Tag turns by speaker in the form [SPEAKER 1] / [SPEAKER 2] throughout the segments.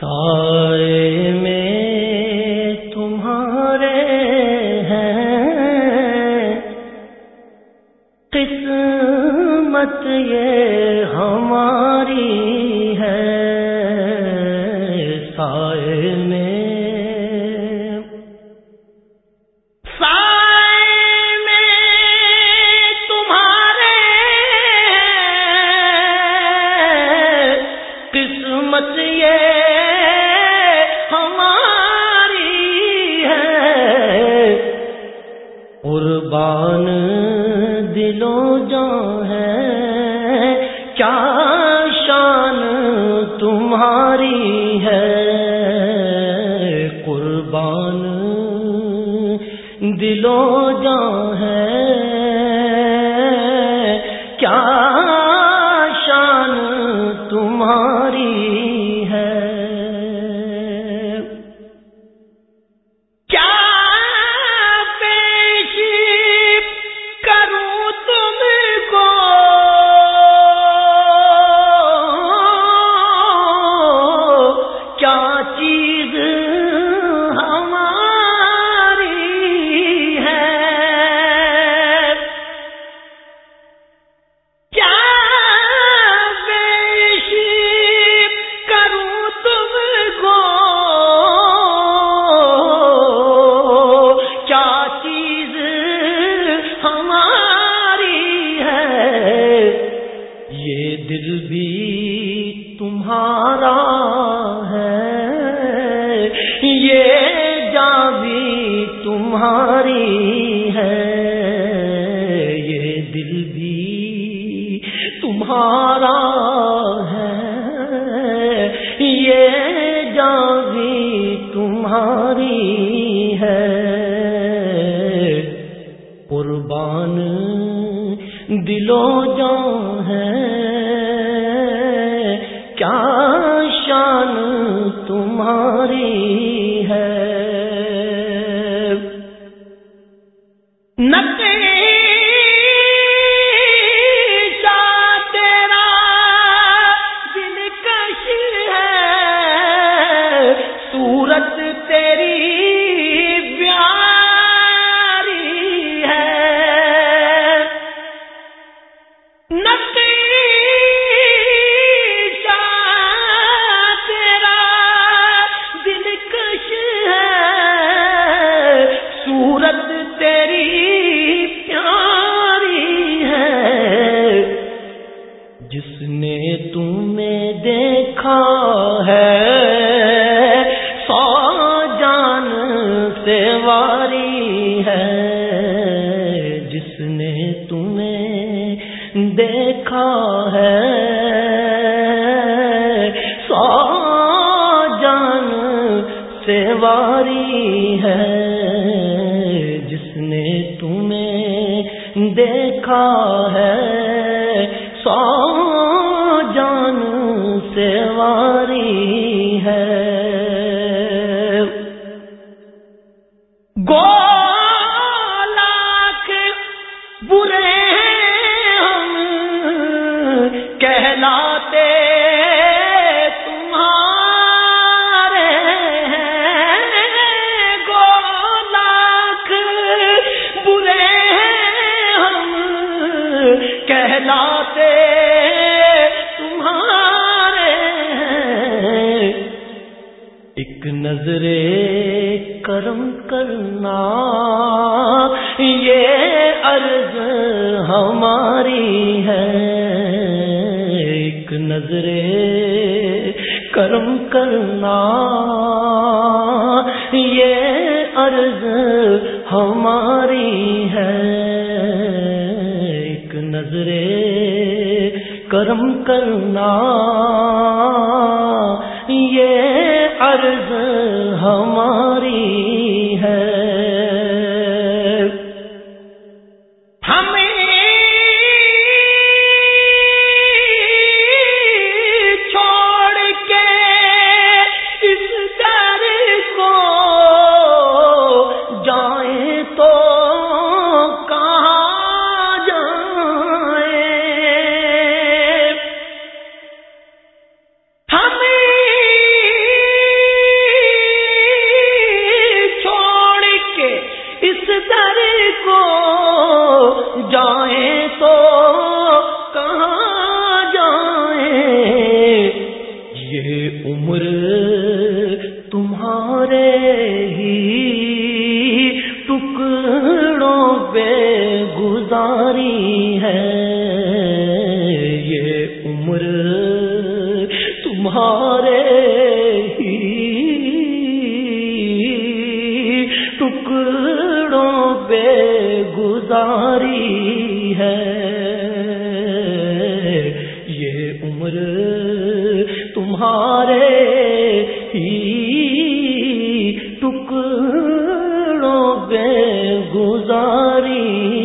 [SPEAKER 1] سائے میں تمہارے ہیں۔ قسمت یہ ہماری ہے۔ سائے میں قسمت یہ قربان دلو جو ہے کیا شان تمہاری ہے؟ قربان دلو جو ہے کیا تمہاری ہے یہ دل بھی تمہارا ہے یہ جان بھی تمہاری ہے قربان دلو جان ہے کیا شان تمہاری سیواری ہے جس نے تمہیں دیکھا ہے۔ سو جان سے واری ہے جس نے تمہیں دیکھا ہے۔ سو جان سے واری چاہتے تمہارے گولک برے ہم کہلاتے تمہارے ایک نظر کرم کرنا ایک نظر کرم کرنا یہ عرض ہماری ہے۔ کرم کرنا یہ عرض ہماری ہے۔ شہر کو جائیں تو کہاں جائیں؟ یہ عمر تمہارے ہی ٹکڑوں پہ گزاری ہے۔ ٹکڑوں پہ گزاری ہے۔ یہ عمر تمہارے ہی ٹکڑوں پہ گزاری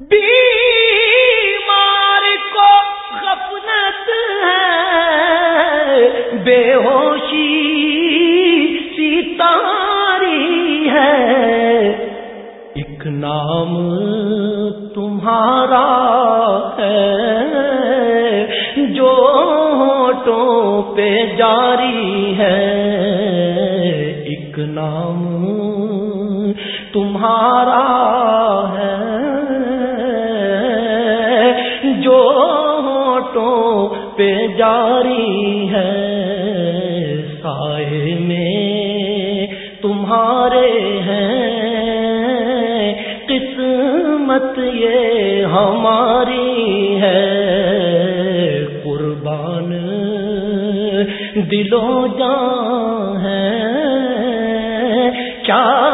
[SPEAKER 1] بیمار کو غفلت ہے بے ہوشی ستاری ہے۔ ایک نام تمہارا ہے، جو ہوٹوں پہ جاری ہے۔ ایک نام تمہارا ہے پہ جاری ہے سائے میں تمہارے ہیں۔ قسمت یہ ہماری ہے۔ قربان دلوں جان ہے کیا